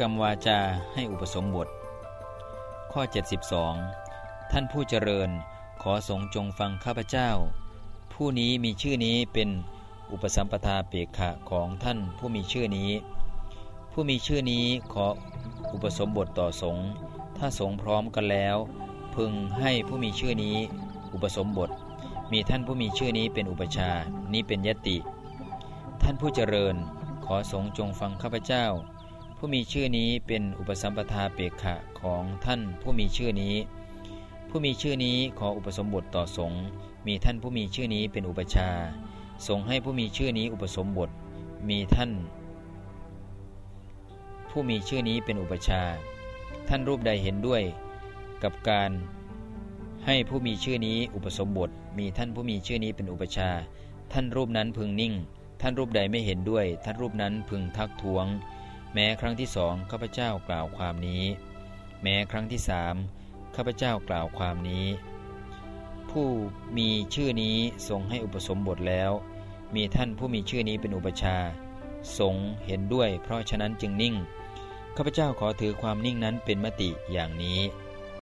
กรรมวาจาให้อุปสมบท ข้อ 72 ท่านผู้เจริญขอสงจงฟังข้าพเจ้า ผู้นี้มีชื่อนี้เป็นอุปสัมปทาเปกขะของท่านผู้มีชื่อนี้ ผู้มีชื่อนี้ขออุปสมบทต่อสงฆ์ถ้าสงพร้อมกันแล้ว พึงให้ผู้มีชื่อนี้ อุปสมบท มีท่านผู้มีชื่อนี้เป็นอุปชา นี้เป็นยติ ท่านผู้เจริญ ขอสงจงฟังข้าพเจ้า ผู้มีชื่อนี้เป็นอุปสัมปทาเปกขะของท่านผู้มีชื่อนี้ ผู้มีชื่อนี้ขออุปสมบทต่อสงฆ์มีท่านผู้มีชื่อนี้เป็นอุปชาสงให้ผู้มีชื่อนี้อุปสมบท มีท่าน ผู้มีชื่อนี้เป็นอุปชา ท่านรูปใดเห็นด้วย กับการให้ผู้มีชื่อนี้อุปสมบท มีท่านผู้มีชื่อนี้เป็นอุปชา ท่านรูปนั้นพึงนิ่ง ท่านรูปใดไม่เห็นด้วย ท่านรูปนั้นพึงทักท้วง แม้ครั้งที่สองข้าพเจ้ากล่าวความนี้ แม้ครั้งที่สามข้าพเจ้ากล่าวความนี้ ผู้มีชื่อนี้ทรงให้อุปสมบทแล้ว มีท่านผู้มีชื่อนี้เป็นอุปชาสงเห็นด้วย เพราะฉะนั้นจึงนิ่งข้าพเจ้าขอถือความนิ่งนั้นเป็นมติอย่างนี้